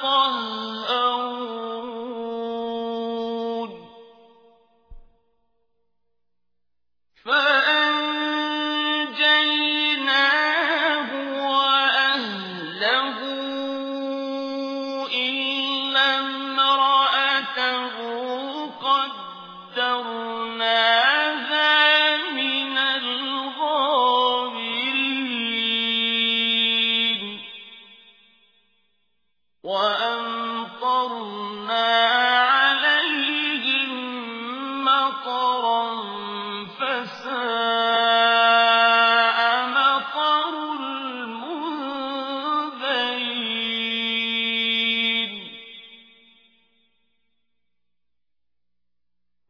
يَتَطَهَّرُونَ وَأَمْطَرْنَا عَلَيْهِم مَّطَرًا ۖ فَسَاءَ مَطَرُ الْمُنذَرِينَ.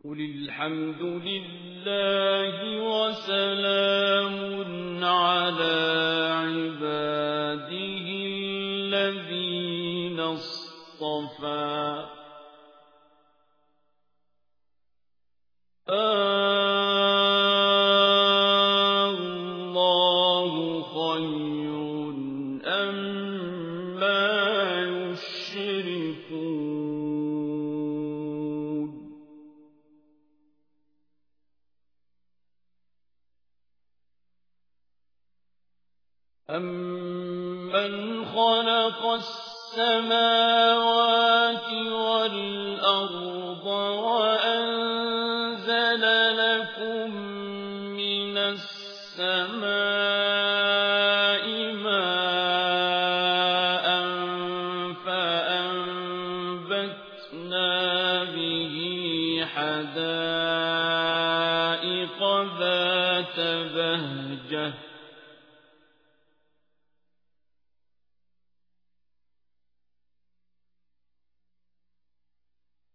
قُلِ الْحَمْدُ لِلَّهِ وَسَلَامٌ عَلَىٰ عِبَادِهِ اصْطَفَىٰ آللَّهُ خَيْرٌ أَمَّا يُشْرِكُونَ. أَمَّنْ خَلَقَ السَّمَاوَاتِ وَالْأَرْضَ وَأَنزَلَ لَكُم مِّنَ السَّمَاءِ مَاءً فَأَنبَتْنَا بِهِ حَدَائِقَ ذَاتَ بَهْجَةٍ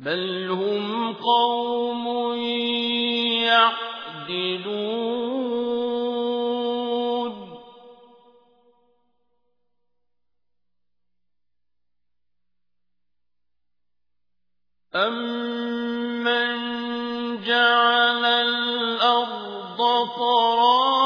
بَلْ هُمْ قَوْمٌ يَعْدِلُونَ أَمَّن جَعَلَ الْأَرْضَ قَرَارًا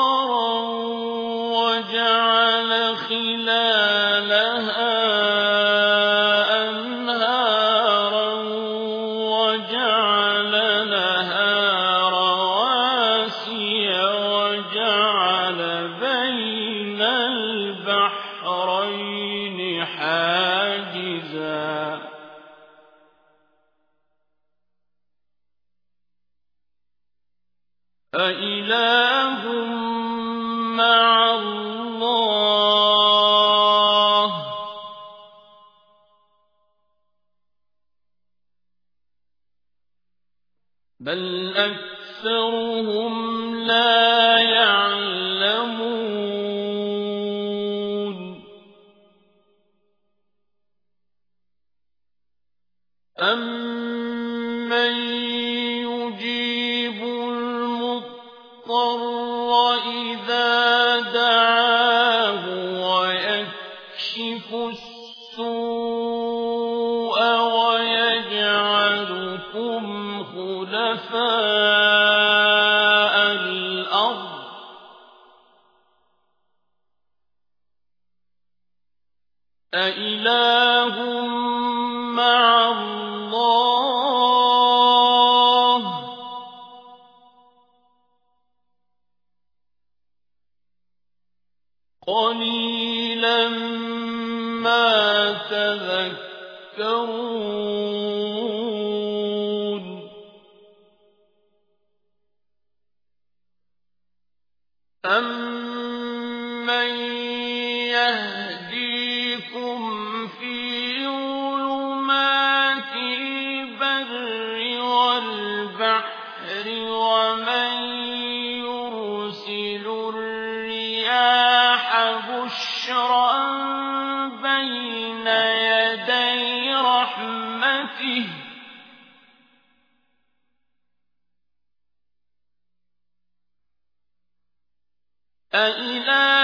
أَإِلَٰهٌ مَّعَ اللَّهِ ۚ. بَلْ أَكْثَرُهُمْ لَا يَعْلَمُونَ. أَمَّن الْمُضْطَرَّ إِذَا دَعَاهُ وَيَكْشِفُ السُّوءَ وَيَجْعَلُكُمْ خُلَفَاءَ الْأَرْضِ ۗ. أَإِلَٰهٌ قَلِيلًا مَّا تَذَكَّرُونَ أَمَّن يَهْدِيكُمْ فِي ظُلُمَاتِ الْبَرِّ وَالْبَحْرِ وَمَن أإله